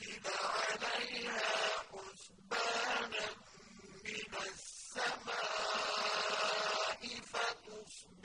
فَأُرْسِلَ عَلَيْهَا حُسْبَانًا مِّنَ السَّمَاءِ فَتُصْبِحَ